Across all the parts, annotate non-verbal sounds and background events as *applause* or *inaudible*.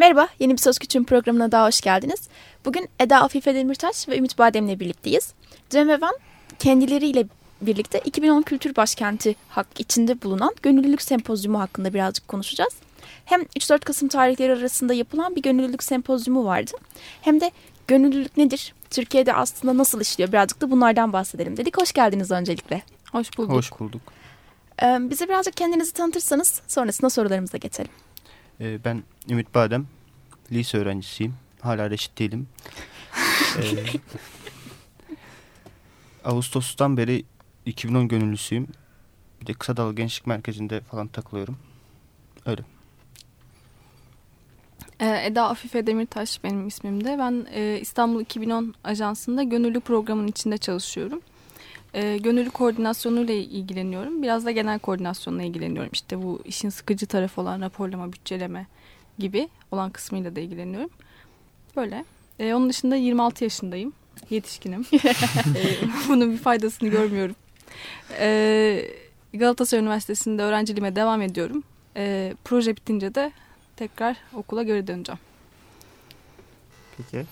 Merhaba, yeni bir Söz Küçüğün programına daha hoş geldiniz. Bugün Eda Afife Demirtaş ve Ümit Badem'le birlikteyiz. Cem ve Van kendileriyle birlikte 2010 Kültür Başkenti hak içinde bulunan Gönüllülük Sempozyumu hakkında birazcık konuşacağız. Hem 3-4 Kasım tarihleri arasında yapılan bir gönüllülük sempozyumu vardı. Hem de gönüllülük nedir? Türkiye'de aslında nasıl işliyor? Birazcık da bunlardan bahsedelim dedik. Hoş geldiniz öncelikle. Hoş bulduk. Hoş bulduk. Ee, bize birazcık kendinizi tanıtırsanız sonrasında sorularımıza geçelim. Ee, ben Ümit Badem, lise öğrencisiyim. Hala reşit değilim. ee, *laughs* Ağustos'tan beri 2010 gönüllüsüyüm. Bir de Kısa Dal Gençlik Merkezi'nde falan takılıyorum. Öyle. Ee, Eda Afife Demirtaş benim ismim de. Ben e, İstanbul 2010 Ajansı'nda gönüllü programın içinde çalışıyorum. E, gönüllü koordinasyonuyla ilgileniyorum. Biraz da genel koordinasyonla ilgileniyorum. İşte bu işin sıkıcı tarafı olan raporlama, bütçeleme gibi olan kısmıyla da ilgileniyorum. Böyle. E, onun dışında 26 yaşındayım. Yetişkinim. e, *laughs* *laughs* bunun bir faydasını görmüyorum. E, Galatasaray Üniversitesi'nde öğrenciliğime devam ediyorum. E, proje bitince de tekrar okula geri döneceğim. Peki.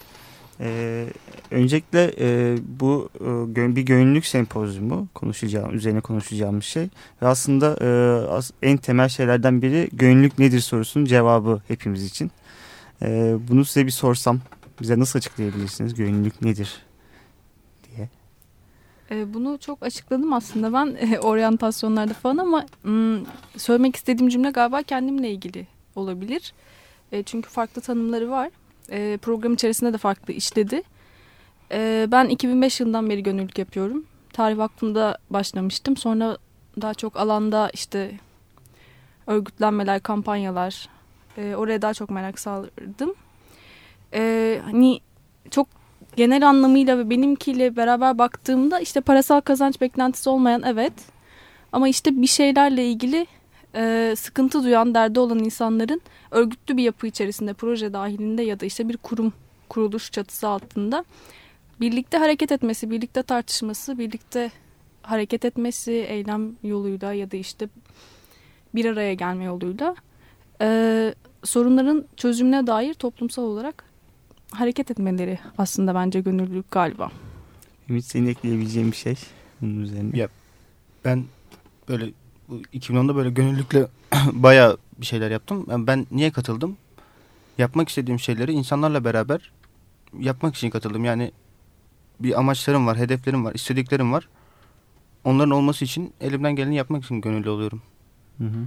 Ee, öncelikle e, bu e, bir gönüllülük sempozyumu konuşacağım, üzerine konuşacağımız şey. Ve aslında e, en temel şeylerden biri gönüllülük nedir sorusunun cevabı hepimiz için. E, bunu size bir sorsam bize nasıl açıklayabilirsiniz gönüllülük nedir diye. E, bunu çok açıkladım aslında ben e, oryantasyonlarda falan ama söylemek istediğim cümle galiba kendimle ilgili olabilir. E, çünkü farklı tanımları var. E, program içerisinde de farklı işledi. E, ben 2005 yılından beri gönüllülük yapıyorum. Tarih Vakfı'nda başlamıştım. Sonra daha çok alanda işte örgütlenmeler, kampanyalar e, oraya daha çok merak sağladım. E, hani çok genel anlamıyla ve benimkiyle beraber baktığımda işte parasal kazanç beklentisi olmayan evet. Ama işte bir şeylerle ilgili e, sıkıntı duyan, derdi olan insanların örgütlü bir yapı içerisinde, proje dahilinde ya da işte bir kurum, kuruluş çatısı altında birlikte hareket etmesi, birlikte tartışması, birlikte hareket etmesi, eylem yoluyla ya da işte bir araya gelme yoluyla e, sorunların çözümüne dair toplumsal olarak hareket etmeleri aslında bence gönüllülük galiba. Ümit senin ekleyebileceğin bir şey bunun üzerine. Ya ben böyle 2010'da böyle gönüllülükle *clears throat* baya bir şeyler yaptım. Yani ben niye katıldım? Yapmak istediğim şeyleri insanlarla beraber yapmak için katıldım. Yani bir amaçlarım var, hedeflerim var, istediklerim var. Onların olması için elimden geleni yapmak için gönüllü oluyorum. Hı hı.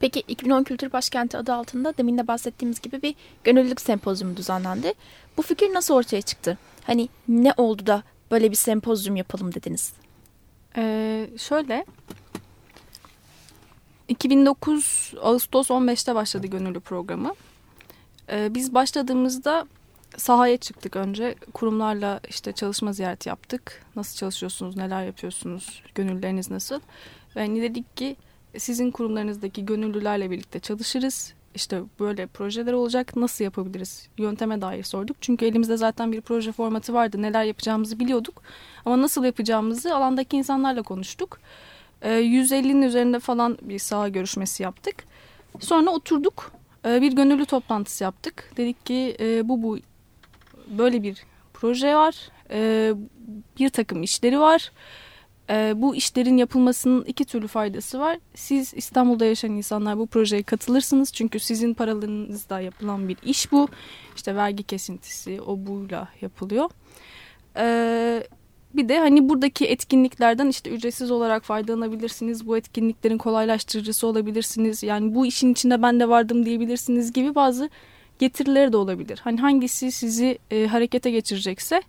Peki 2010 Kültür Başkenti adı altında demin de bahsettiğimiz gibi bir gönüllülük sempozyumu düzenlendi. Bu fikir nasıl ortaya çıktı? Hani ne oldu da böyle bir sempozyum yapalım dediniz? Ee, şöyle 2009 Ağustos 15'te başladı gönüllü programı. Ee, biz başladığımızda sahaya çıktık önce. Kurumlarla işte çalışma ziyareti yaptık. Nasıl çalışıyorsunuz, neler yapıyorsunuz, gönülleriniz nasıl? Ve hani dedik ki sizin kurumlarınızdaki gönüllülerle birlikte çalışırız. İşte böyle projeler olacak nasıl yapabiliriz? Yönteme dair sorduk. Çünkü elimizde zaten bir proje formatı vardı. Neler yapacağımızı biliyorduk. Ama nasıl yapacağımızı alandaki insanlarla konuştuk. 150'nin üzerinde falan bir saha görüşmesi yaptık. Sonra oturduk. Bir gönüllü toplantısı yaptık. Dedik ki bu bu böyle bir proje var. Bir takım işleri var. Bu işlerin yapılmasının iki türlü faydası var. Siz İstanbul'da yaşayan insanlar bu projeye katılırsınız. Çünkü sizin paralarınızda yapılan bir iş bu. İşte vergi kesintisi o buyla yapılıyor. Bir de hani buradaki etkinliklerden işte ücretsiz olarak faydalanabilirsiniz. Bu etkinliklerin kolaylaştırıcısı olabilirsiniz. Yani bu işin içinde ben de vardım diyebilirsiniz gibi bazı getirileri de olabilir. Hani hangisi sizi e, harekete geçirecekse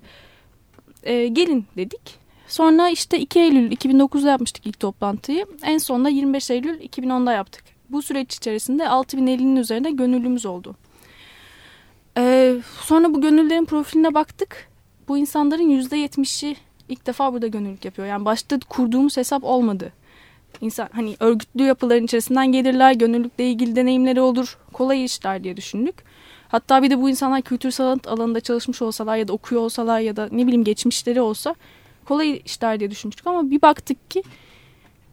e, gelin dedik. Sonra işte 2 Eylül 2009'da yapmıştık ilk toplantıyı. En sonunda 25 Eylül 2010'da yaptık. Bu süreç içerisinde 6050'nin üzerinde gönüllümüz oldu. E, sonra bu gönüllülerin profiline baktık. Bu insanların %70'i ilk defa burada gönüllülük yapıyor. Yani başta kurduğumuz hesap olmadı. İnsan hani örgütlü yapıların içerisinden gelirler, gönüllülükle ilgili deneyimleri olur, kolay işler diye düşündük. Hatta bir de bu insanlar kültür sanat alanında çalışmış olsalar ya da okuyor olsalar ya da ne bileyim geçmişleri olsa kolay işler diye düşünmüştük ama bir baktık ki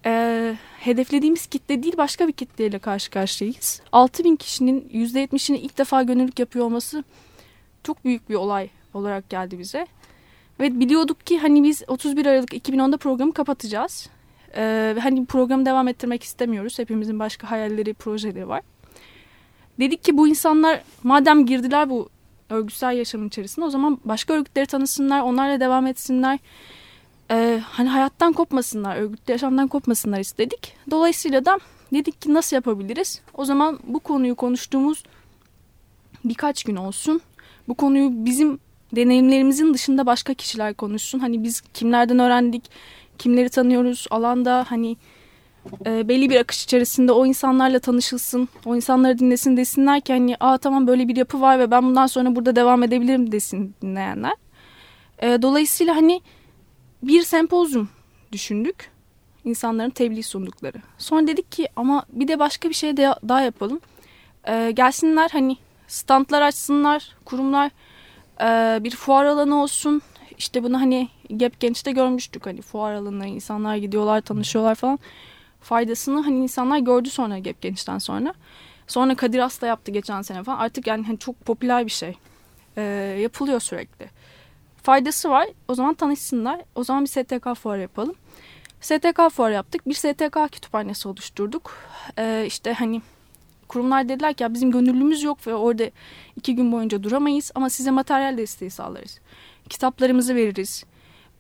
e, hedeflediğimiz kitle değil başka bir kitleyle karşı karşıyayız. 6000 kişinin %70'ini ilk defa gönüllülük yapıyor olması çok büyük bir olay olarak geldi bize. Ve biliyorduk ki hani biz 31 Aralık 2010'da programı kapatacağız. Ee, hani programı devam ettirmek istemiyoruz. Hepimizin başka hayalleri, projeleri var. Dedik ki bu insanlar madem girdiler bu örgütsel yaşamın içerisinde o zaman başka örgütleri tanısınlar, onlarla devam etsinler. Ee, hani hayattan kopmasınlar, örgütlü yaşamdan kopmasınlar istedik. Dolayısıyla da dedik ki nasıl yapabiliriz? O zaman bu konuyu konuştuğumuz birkaç gün olsun. Bu konuyu bizim deneyimlerimizin dışında başka kişiler konuşsun. Hani biz kimlerden öğrendik, kimleri tanıyoruz, alanda hani e, belli bir akış içerisinde o insanlarla tanışılsın, o insanları dinlesin desinler ki hani aa tamam böyle bir yapı var ve ben bundan sonra burada devam edebilirim desin dinleyenler. E, dolayısıyla hani bir sempozyum düşündük. insanların tebliğ sundukları. Sonra dedik ki ama bir de başka bir şey de daha yapalım. E, gelsinler hani standlar açsınlar, kurumlar e, bir fuar alanı olsun. İşte bunu hani Gap Genç'te görmüştük hani fuar alanına insanlar gidiyorlar, tanışıyorlar falan. Faydasını hani insanlar gördü sonra Gap Genç'ten sonra. Sonra Kadir Has da yaptı geçen sene falan. Artık yani hani çok popüler bir şey. E, yapılıyor sürekli. Faydası var. O zaman tanışsınlar. O zaman bir STK fuarı yapalım. STK fuarı yaptık. Bir STK kütüphanesi oluşturduk. Ee, işte hani kurumlar dediler ki ya bizim gönüllümüz yok ve orada iki gün boyunca duramayız ama size materyal desteği sağlarız. Kitaplarımızı veririz.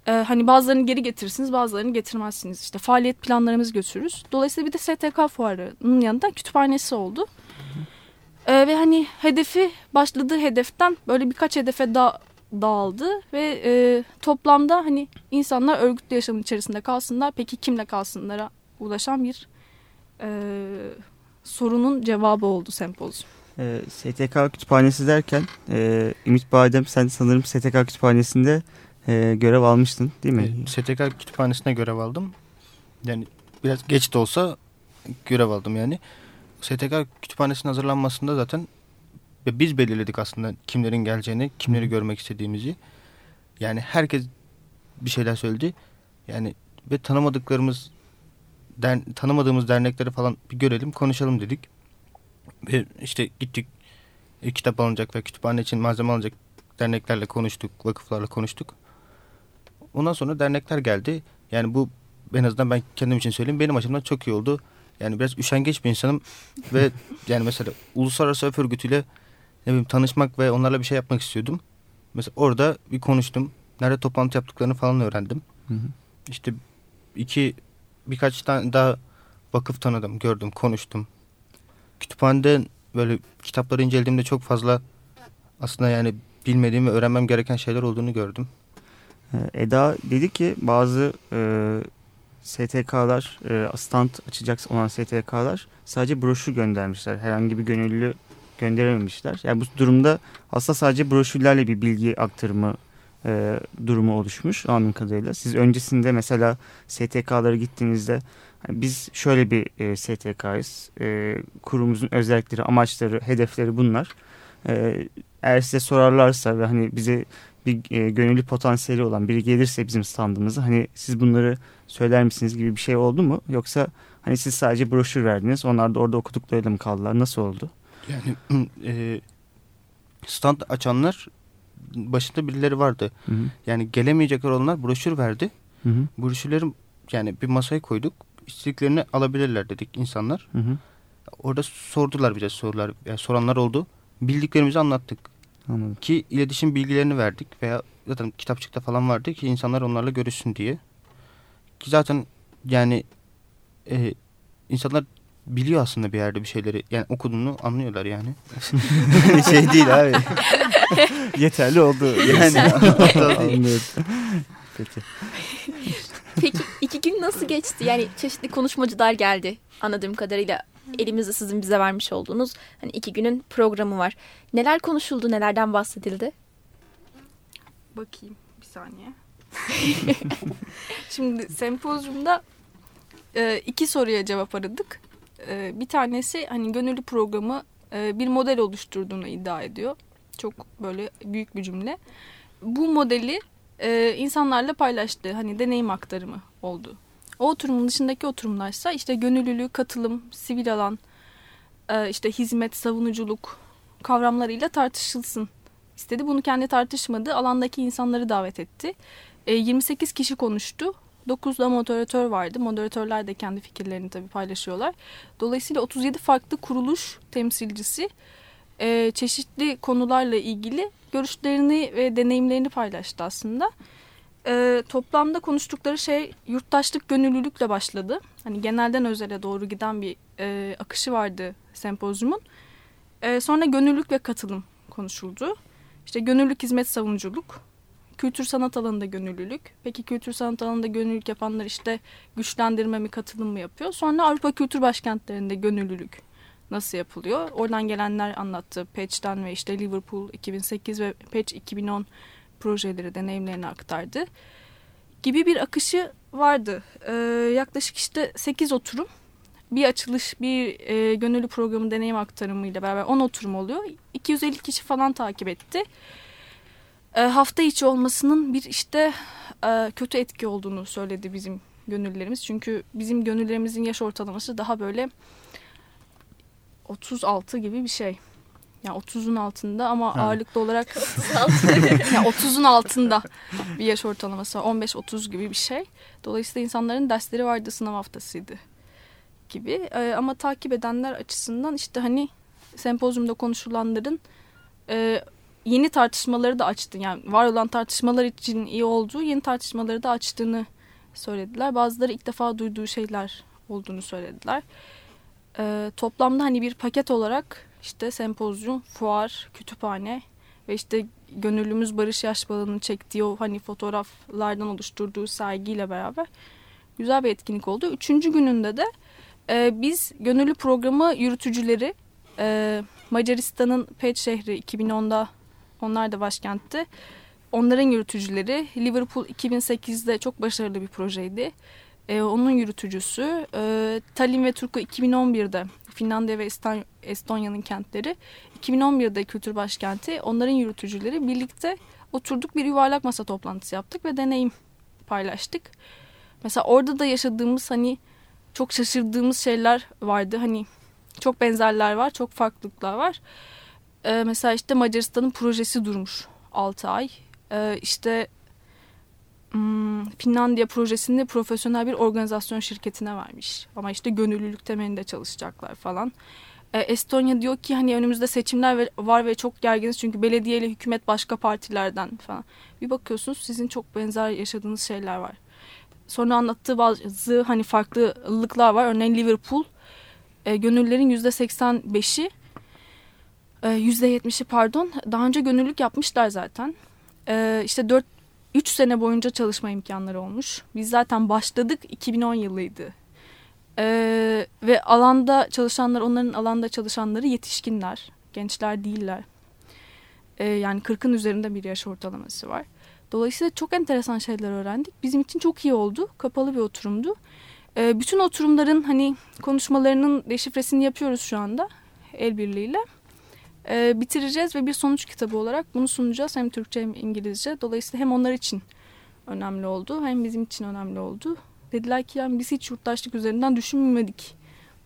Ee, hani bazılarını geri getirirsiniz bazılarını getirmezsiniz. İşte faaliyet planlarımızı götürürüz. Dolayısıyla bir de STK fuarının yanında kütüphanesi oldu. Ee, ve hani hedefi başladığı hedeften böyle birkaç hedefe daha dağıldı ve e, toplamda hani insanlar örgütlü yaşamın içerisinde kalsınlar. Peki kimle kalsınlara ulaşan bir e, sorunun cevabı oldu sempozyum. E, STK kütüphanesi derken e, Ümit Badem sen sanırım STK kütüphanesinde e, görev almıştın değil mi? E, STK kütüphanesine görev aldım. Yani biraz geç de olsa görev aldım yani. STK kütüphanesinin hazırlanmasında zaten ve biz belirledik aslında kimlerin geleceğini, kimleri görmek istediğimizi. Yani herkes bir şeyler söyledi. Yani ve tanımadıklarımız der, tanımadığımız dernekleri falan bir görelim, konuşalım dedik. Ve işte gittik e, kitap alınacak ve kütüphane için malzeme alacak derneklerle konuştuk, vakıflarla konuştuk. Ondan sonra dernekler geldi. Yani bu en azından ben kendim için söyleyeyim benim açımdan çok iyi oldu. Yani biraz üşengeç bir insanım *laughs* ve yani mesela uluslararası öf örgütüyle ne bileyim tanışmak ve onlarla bir şey yapmak istiyordum. Mesela orada bir konuştum. Nerede toplantı yaptıklarını falan öğrendim. Hı hı. İşte iki birkaç tane daha vakıf tanıdım, gördüm, konuştum. Kütüphanede böyle kitapları incelediğimde çok fazla aslında yani bilmediğim ve öğrenmem gereken şeyler olduğunu gördüm. Ee, Eda dedi ki bazı e, STK'lar, e, stand açacak olan STK'lar sadece broşür göndermişler. Herhangi bir gönüllü gönderememişler. Yani bu durumda aslında sadece broşürlerle bir bilgi aktarımı e, durumu oluşmuş anladığım kadarıyla. Siz öncesinde mesela STK'lara gittiğinizde hani biz şöyle bir e, STK'yız. E, kurumumuzun özellikleri, amaçları, hedefleri bunlar. E, eğer size sorarlarsa ve hani bize bir e, gönüllü potansiyeli olan biri gelirse bizim standımıza hani siz bunları söyler misiniz gibi bir şey oldu mu? Yoksa hani siz sadece broşür verdiniz onlar da orada okuduklarıyla mı kaldılar? Nasıl oldu? Yani *clears throat* e, stand açanlar başında birileri vardı. Hı hı. Yani gelemeyecek olanlar broşür verdi. Hı hı. Broşürleri yani bir masaya koyduk. İstediklerini alabilirler dedik insanlar. Hı hı. Orada sordular bize sorular. Yani soranlar oldu. Bildiklerimizi anlattık. Anladım. Ki iletişim bilgilerini verdik veya zaten kitapçıkta falan vardı ki insanlar onlarla görüşsün diye. Ki zaten yani e, insanlar biliyor aslında bir yerde bir şeyleri. Yani okuduğunu anlıyorlar yani. *laughs* şey değil abi. *laughs* Yeterli oldu. Yani *laughs* anlıyorum. Peki. Peki iki gün nasıl geçti? Yani çeşitli konuşmacılar geldi anladığım kadarıyla. Elimizde sizin bize vermiş olduğunuz hani iki günün programı var. Neler konuşuldu, nelerden bahsedildi? Bakayım bir saniye. Şimdi sempozyumda e, iki soruya cevap aradık. E, bir tanesi hani gönüllü programı e, bir model oluşturduğunu iddia ediyor. Çok böyle büyük bir cümle. Bu modeli e, insanlarla paylaştı. Hani deneyim aktarımı oldu. O oturumun dışındaki oturumlarsa işte gönüllülük, katılım, sivil alan, e, işte hizmet, savunuculuk kavramlarıyla tartışılsın istedi. Bunu kendi tartışmadı. Alandaki insanları davet etti. 28 kişi konuştu. 9 da moderatör vardı. Moderatörler de kendi fikirlerini tabii paylaşıyorlar. Dolayısıyla 37 farklı kuruluş temsilcisi e, çeşitli konularla ilgili görüşlerini ve deneyimlerini paylaştı aslında. E, toplamda konuştukları şey yurttaşlık gönüllülükle başladı. Hani genelden özele doğru giden bir e, akışı vardı sempozyumun. E, sonra gönüllülük ve katılım konuşuldu. İşte gönüllülük hizmet savunuculuk, kültür sanat alanında gönüllülük. Peki kültür sanat alanında gönüllülük yapanlar işte güçlendirme mi katılım mı yapıyor? Sonra Avrupa Kültür Başkentlerinde gönüllülük nasıl yapılıyor? Oradan gelenler anlattı. Patch'ten ve işte Liverpool 2008 ve Patch 2010 projeleri deneyimlerini aktardı. Gibi bir akışı vardı. Ee, yaklaşık işte 8 oturum bir açılış, bir e, gönüllü programı deneyim aktarımıyla beraber 10 oturum oluyor. 250 kişi falan takip etti. E, hafta içi olmasının bir işte e, kötü etki olduğunu söyledi bizim gönüllerimiz. Çünkü bizim gönüllerimizin yaş ortalaması daha böyle 36 gibi bir şey. Yani 30'un altında ama ha. ağırlıklı olarak *laughs* *laughs* yani 30'un altında bir yaş ortalaması 15-30 gibi bir şey. Dolayısıyla insanların dersleri vardı sınav haftasıydı gibi. E, ama takip edenler açısından işte hani sempozyumda konuşulanların e, yeni tartışmaları da açtı. Yani var olan tartışmalar için iyi olduğu yeni tartışmaları da açtığını söylediler. Bazıları ilk defa duyduğu şeyler olduğunu söylediler. E, toplamda hani bir paket olarak işte sempozyum, fuar, kütüphane ve işte gönüllümüz Barış Yaşbalı'nın çektiği o hani fotoğraflardan oluşturduğu sergiyle beraber güzel bir etkinlik oldu. Üçüncü gününde de e, biz gönüllü programı yürütücüleri e, Macaristan'ın Pet şehri 2010'da onlar da başkentti. Onların yürütücüleri Liverpool 2008'de çok başarılı bir projeydi. E, onun yürütücüsü e, Tallinn ve Turku 2011'de Finlandiya ve Estonya'nın kentleri 2011'de kültür başkenti onların yürütücüleri birlikte oturduk bir yuvarlak masa toplantısı yaptık ve deneyim paylaştık. Mesela orada da yaşadığımız hani çok şaşırdığımız şeyler vardı. Hani çok benzerler var, çok farklılıklar var. Ee, mesela işte Macaristan'ın projesi durmuş 6 ay. Ee, işte hmm, Finlandiya projesinde profesyonel bir organizasyon şirketine vermiş. Ama işte gönüllülük temelinde çalışacaklar falan. Ee, Estonya diyor ki hani önümüzde seçimler var ve çok gerginiz çünkü belediye ile hükümet başka partilerden falan. Bir bakıyorsunuz sizin çok benzer yaşadığınız şeyler var sonra anlattığı bazı hani farklılıklar var. Örneğin Liverpool e, gönüllülerin yüzde 85'i e, yüzde 70'i pardon daha önce gönüllülük yapmışlar zaten. E, işte 4 3 sene boyunca çalışma imkanları olmuş. Biz zaten başladık 2010 yılıydı. Ee, ve alanda çalışanlar, onların alanda çalışanları yetişkinler, gençler değiller. Ee, yani 40'ın üzerinde bir yaş ortalaması var. Dolayısıyla çok enteresan şeyler öğrendik. Bizim için çok iyi oldu. Kapalı bir oturumdu. E, bütün oturumların hani konuşmalarının deşifresini yapıyoruz şu anda el birliğiyle. E, bitireceğiz ve bir sonuç kitabı olarak bunu sunacağız. Hem Türkçe hem İngilizce. Dolayısıyla hem onlar için önemli oldu hem bizim için önemli oldu. Dediler ki yani biz hiç yurttaşlık üzerinden düşünmedik.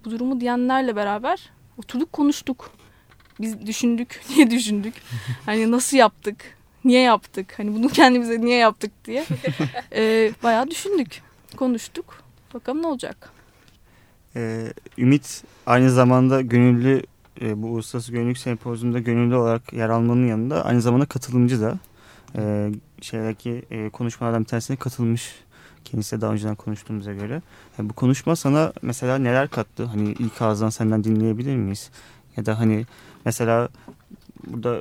Bu durumu diyenlerle beraber oturduk konuştuk. Biz düşündük. *laughs* Niye düşündük? Hani nasıl yaptık? niye yaptık? Hani bunu kendimize niye yaptık diye *laughs* e, bayağı düşündük, konuştuk. Bakalım ne olacak? Ee, Ümit aynı zamanda gönüllü e, bu Uluslararası Gönüllülük Sempozyumunda gönüllü olarak yer almanın yanında aynı zamanda katılımcı da. E, şeydeki e, konuşmalardan bir tanesine katılmış kendisiyle daha önceden konuştuğumuza göre. Yani bu konuşma sana mesela neler kattı? Hani ilk ağızdan senden dinleyebilir miyiz? Ya da hani mesela burada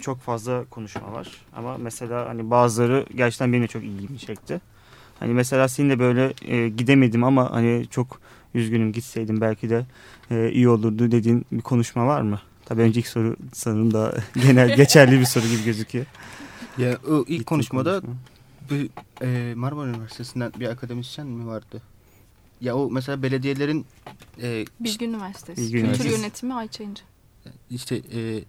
çok fazla konuşma var. Ama mesela hani bazıları gerçekten benim de çok ilgimi çekti. Hani mesela senin de böyle e, gidemedim ama hani çok üzgünüm gitseydim belki de e, iyi olurdu dediğin bir konuşma var mı? Tabii önceki soru sanırım da *laughs* genel geçerli bir soru gibi gözüküyor. Ya o ilk Gittim konuşmada konuşma. bir, e, Marmara Üniversitesi'nden bir akademisyen mi vardı? Ya o mesela belediyelerin e, Bilgi Üniversitesi Bilgi Kültür Üniversitesi. Yönetimi Ayça İnce. İşte e,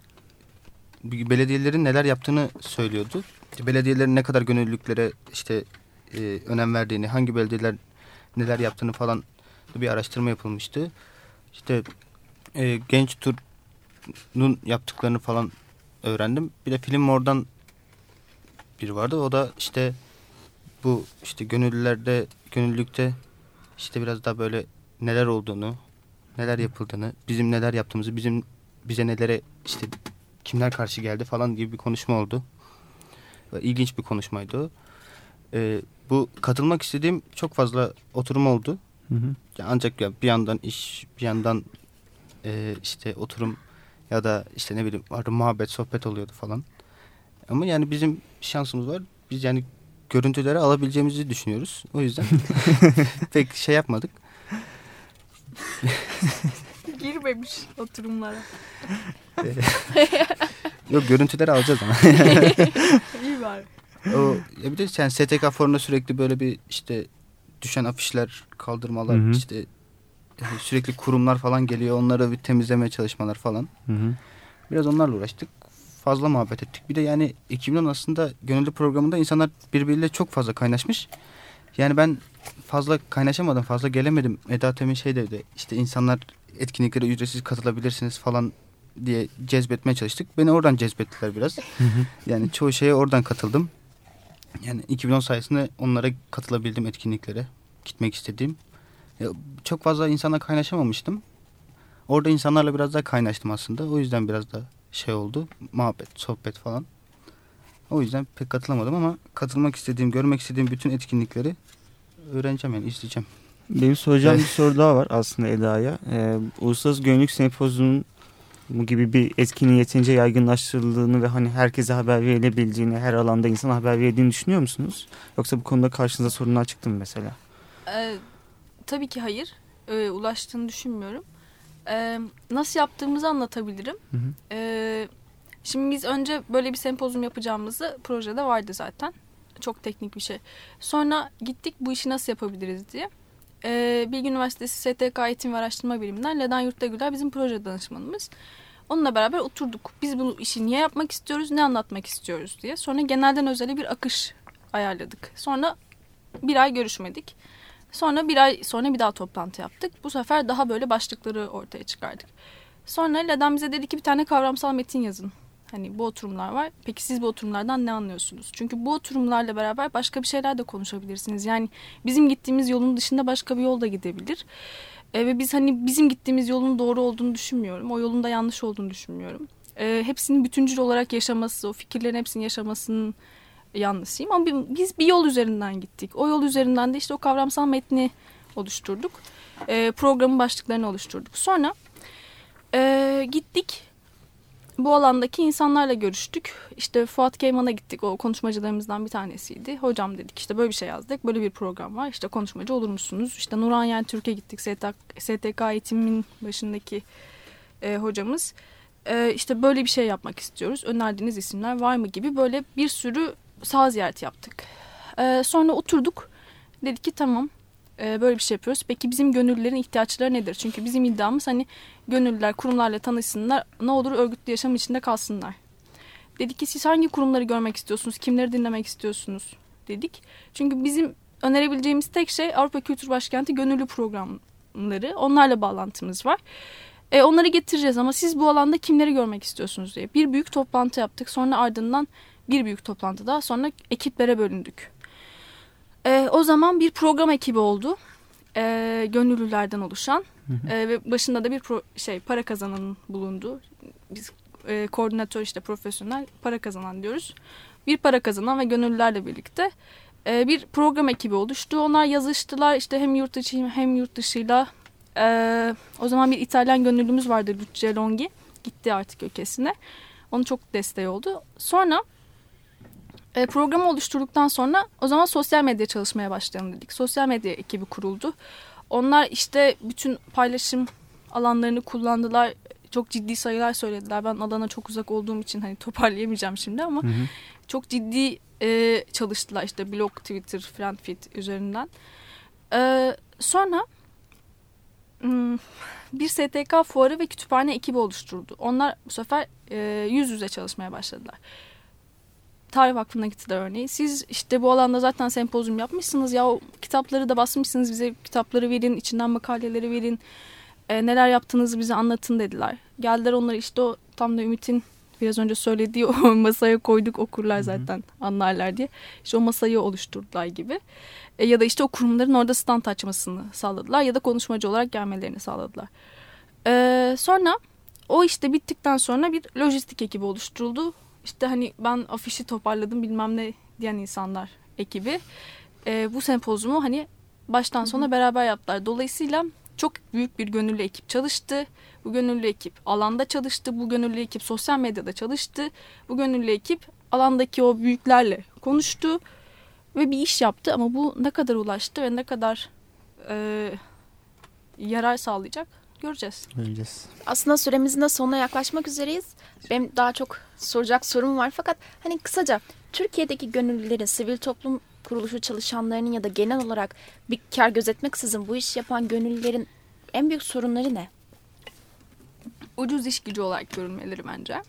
belediyelerin neler yaptığını söylüyordu. Belediyelerin ne kadar gönüllülüklere işte e, önem verdiğini, hangi belediyeler neler yaptığını falan bir araştırma yapılmıştı. İşte e, genç turun yaptıklarını falan öğrendim. Bir de film oradan biri vardı. O da işte bu işte gönüllülerde, gönüllülükte işte biraz daha böyle neler olduğunu, neler yapıldığını, bizim neler yaptığımızı, bizim bize nelere işte kimler karşı geldi falan gibi bir konuşma oldu. İlginç bir konuşmaydı o. Ee, bu katılmak istediğim çok fazla oturum oldu. Hı hı. Ancak ya bir yandan iş, bir yandan e, işte oturum ya da işte ne bileyim vardı muhabbet, sohbet oluyordu falan. Ama yani bizim şansımız var. Biz yani görüntüleri alabileceğimizi düşünüyoruz. O yüzden *laughs* *laughs* pek şey yapmadık. *laughs* Girmemiş oturumlara. Yok görüntüleri alacağız ama. İyi var. O, ya bir de yani STK forumunda sürekli böyle bir işte düşen afişler, kaldırmalar, hı hı. işte yani sürekli kurumlar falan geliyor. Onları bir temizlemeye çalışmalar falan. Hı hı. Biraz onlarla uğraştık. Fazla muhabbet ettik. Bir de yani 2010 aslında gönüllü programında insanlar birbiriyle çok fazla kaynaşmış. Yani ben fazla kaynaşamadım, fazla gelemedim. Eda Temin şey dedi, işte insanlar etkinliklere ücretsiz katılabilirsiniz falan diye cezbetmeye çalıştık. Beni oradan cezbettiler biraz. yani çoğu şeye oradan katıldım. Yani 2010 sayesinde onlara katılabildim etkinliklere. Gitmek istediğim. Ya, çok fazla insana kaynaşamamıştım. Orada insanlarla biraz daha kaynaştım aslında. O yüzden biraz da şey oldu. Muhabbet, sohbet falan. O yüzden pek katılamadım ama katılmak istediğim, görmek istediğim bütün etkinlikleri öğreneceğim yani izleyeceğim. Benim soracağım bir soru daha var aslında Eda'ya. Ee, Uluslararası Gönüllülük Sempozyumu gibi bir etkinliğin yeterince yaygınlaştırıldığını ve hani herkese haber verilebildiğini, her alanda insan haber verildiğini düşünüyor musunuz? Yoksa bu konuda karşınıza sorunlar çıktı mı mesela? Ee, tabii ki hayır. Ee, ulaştığını düşünmüyorum. Ee, nasıl yaptığımızı anlatabilirim. Hı hı. Ee, şimdi biz önce böyle bir sempozyum yapacağımızı projede vardı zaten. Çok teknik bir şey. Sonra gittik bu işi nasıl yapabiliriz diye. Ee, Bilgi Üniversitesi STK Eğitim ve Araştırma Biriminden Ledan Yurtagüler bizim proje danışmanımız. Onunla beraber oturduk. Biz bu işi niye yapmak istiyoruz, ne anlatmak istiyoruz diye. Sonra genelden özele bir akış ayarladık. Sonra bir ay görüşmedik. Sonra bir ay sonra bir daha toplantı yaptık. Bu sefer daha böyle başlıkları ortaya çıkardık. Sonra Ledan bize dedi ki bir tane kavramsal metin yazın. Hani bu oturumlar var. Peki siz bu oturumlardan ne anlıyorsunuz? Çünkü bu oturumlarla beraber başka bir şeyler de konuşabilirsiniz. Yani bizim gittiğimiz yolun dışında başka bir yol da gidebilir. E, ve biz hani bizim gittiğimiz yolun doğru olduğunu düşünmüyorum. O yolun da yanlış olduğunu düşünmüyorum. E, hepsinin bütüncül olarak yaşaması, o fikirlerin hepsini yaşamasının yanlısıyım. Ama biz bir yol üzerinden gittik. O yol üzerinden de işte o kavramsal metni oluşturduk. E, programın başlıklarını oluşturduk. Sonra e, gittik bu alandaki insanlarla görüştük. İşte Fuat Keyman'a gittik. O konuşmacılarımızdan bir tanesiydi. Hocam dedik işte böyle bir şey yazdık. Böyle bir program var. İşte konuşmacı olur musunuz? İşte Nurhan Yen Türkiye gittik. STK, eğitimin başındaki e, hocamız. E, işte böyle bir şey yapmak istiyoruz. Önerdiğiniz isimler var mı gibi böyle bir sürü sağ ziyaret yaptık. E, sonra oturduk. Dedik ki tamam e, böyle bir şey yapıyoruz. Peki bizim gönüllülerin ihtiyaçları nedir? Çünkü bizim iddiamız hani gönüllüler kurumlarla tanışsınlar. Ne olur örgütlü yaşam içinde kalsınlar. Dedik ki siz hangi kurumları görmek istiyorsunuz? Kimleri dinlemek istiyorsunuz? Dedik. Çünkü bizim önerebileceğimiz tek şey Avrupa Kültür Başkenti gönüllü programları. Onlarla bağlantımız var. E, onları getireceğiz ama siz bu alanda kimleri görmek istiyorsunuz diye. Bir büyük toplantı yaptık. Sonra ardından bir büyük toplantı daha sonra ekiplere bölündük. E, o zaman bir program ekibi oldu. E, gönüllülerden oluşan. E, ve başında da bir pro, şey para kazanan bulundu. Biz e, koordinatör işte profesyonel para kazanan diyoruz. Bir para kazanan ve gönüllülerle birlikte e, bir program ekibi oluştu. Onlar yazıştılar işte hem yurt içi hem yurt dışıyla. E, o zaman bir İtalyan gönüllümüz vardı Lucia Longhi. Gitti artık ülkesine. Onun çok desteği oldu. Sonra e, programı oluşturduktan sonra o zaman sosyal medya çalışmaya başlayalım dedik. Sosyal medya ekibi kuruldu. Onlar işte bütün paylaşım alanlarını kullandılar. Çok ciddi sayılar söylediler. Ben Adana çok uzak olduğum için hani toparlayamayacağım şimdi ama hı hı. çok ciddi e, çalıştılar işte blog, Twitter, Friendfeed üzerinden. E, sonra hmm, bir STK fuarı ve kütüphane ekibi oluşturdu. Onlar bu sefer e, yüz yüze çalışmaya başladılar Tarih Vakfı'na gittiler örneğin. Siz işte bu alanda zaten sempozyum yapmışsınız ya o kitapları da basmışsınız bize kitapları verin, içinden makaleleri verin. E, neler yaptığınızı bize anlatın dediler. Geldiler onları işte o tam da Ümit'in biraz önce söylediği *laughs* o masaya koyduk okurlar zaten anlarlar diye. İşte o masayı oluşturdular gibi. E, ya da işte o kurumların orada stand açmasını sağladılar ya da konuşmacı olarak gelmelerini sağladılar. E, sonra o işte bittikten sonra bir lojistik ekibi oluşturuldu. İşte hani ben afişi toparladım bilmem ne diyen insanlar ekibi. E, bu sempozumu hani baştan sona beraber yaptılar. Dolayısıyla çok büyük bir gönüllü ekip çalıştı. Bu gönüllü ekip alanda çalıştı. Bu gönüllü ekip sosyal medyada çalıştı. Bu gönüllü ekip alandaki o büyüklerle konuştu ve bir iş yaptı. Ama bu ne kadar ulaştı ve ne kadar e, yarar sağlayacak göreceğiz. Göreceğiz. Aslında süremizin de sonuna yaklaşmak üzereyiz. Benim daha çok soracak sorum var fakat hani kısaca Türkiye'deki gönüllülerin, sivil toplum kuruluşu çalışanlarının ya da genel olarak bir kar gözetmeksizin bu iş yapan gönüllülerin en büyük sorunları ne? Ucuz iş gücü olarak görünmeleri bence.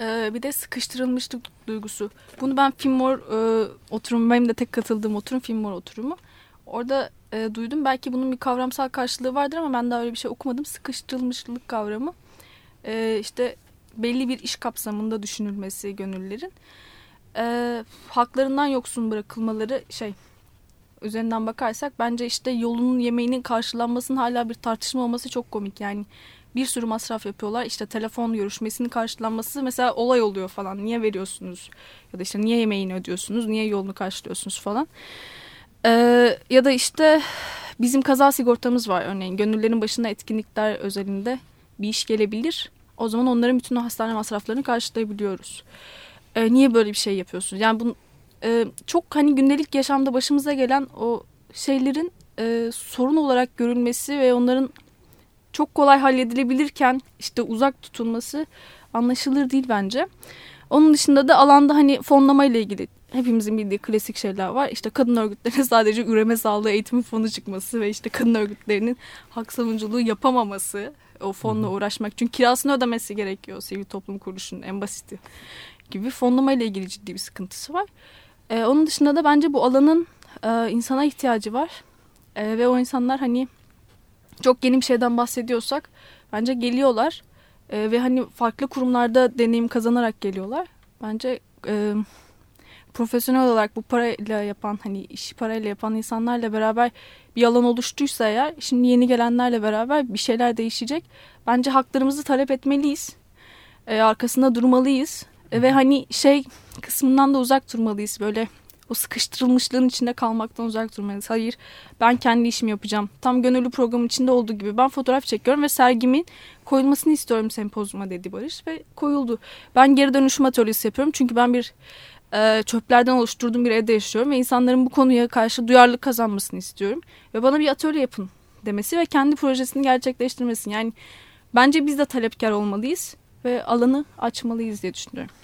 Ee, bir de sıkıştırılmışlık duygusu. Bunu ben Filmor e, oturumu, benim de tek katıldığım oturum Filmor oturumu. Orada e, duydum. Belki bunun bir kavramsal karşılığı vardır ama ben daha öyle bir şey okumadım. Sıkıştırılmışlık kavramı. E, işte belli bir iş kapsamında düşünülmesi gönüllülerin. E, haklarından yoksun bırakılmaları şey üzerinden bakarsak bence işte yolunun yemeğinin karşılanmasının hala bir tartışma olması çok komik. Yani bir sürü masraf yapıyorlar. İşte telefon görüşmesinin karşılanması mesela olay oluyor falan. Niye veriyorsunuz? Ya da işte niye yemeğini ödüyorsunuz? Niye yolunu karşılıyorsunuz falan. Ee, ya da işte bizim kaza sigortamız var örneğin. Gönüllerin başına etkinlikler özelinde bir iş gelebilir. O zaman onların bütün o hastane masraflarını karşılayabiliyoruz. Ee, niye böyle bir şey yapıyorsunuz? Yani bunu e, çok hani gündelik yaşamda başımıza gelen o şeylerin e, sorun olarak görülmesi ve onların çok kolay halledilebilirken işte uzak tutulması anlaşılır değil bence. Onun dışında da alanda hani fonlama ile ilgili hepimizin bildiği klasik şeyler var. İşte kadın örgütlerine *laughs* sadece üreme sağlığı eğitimi fonu çıkması ve işte kadın örgütlerinin hak savunuculuğu yapamaması o fonla uğraşmak. Çünkü kirasını ödemesi gerekiyor sivil toplum kuruluşunun en basiti gibi fonlama ile ilgili ciddi bir sıkıntısı var. Ee, onun dışında da bence bu alanın e, insana ihtiyacı var. E, ve o insanlar hani çok yeni bir şeyden bahsediyorsak bence geliyorlar. E, ve hani farklı kurumlarda deneyim kazanarak geliyorlar. Bence e, profesyonel olarak bu parayla yapan hani işi parayla yapan insanlarla beraber bir alan oluştuysa eğer şimdi yeni gelenlerle beraber bir şeyler değişecek. Bence haklarımızı talep etmeliyiz. E, arkasında durmalıyız. E, ve hani şey kısmından da uzak durmalıyız. Böyle o sıkıştırılmışlığın içinde kalmaktan uzak durmalıyız. Hayır ben kendi işimi yapacağım. Tam gönüllü programın içinde olduğu gibi ben fotoğraf çekiyorum ve sergimin koyulmasını istiyorum sempozyuma dedi Barış ve koyuldu. Ben geri dönüşüm atölyesi yapıyorum çünkü ben bir e, çöplerden oluşturduğum bir evde yaşıyorum ve insanların bu konuya karşı duyarlılık kazanmasını istiyorum. Ve bana bir atölye yapın demesi ve kendi projesini gerçekleştirmesi. Yani bence biz de talepkar olmalıyız ve alanı açmalıyız diye düşünüyorum.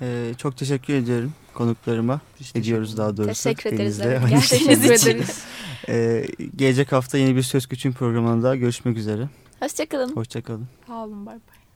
Ee, çok teşekkür ediyorum konuklarıma. Ediyoruz daha doğrusu. Teşekkür ederiz. Evet, gerçekten Teşekkür *laughs* ederiz. Ee, gelecek hafta yeni bir Söz Küçüğün programında görüşmek üzere. Hoşçakalın. Hoşçakalın. Sağ olun bay bay.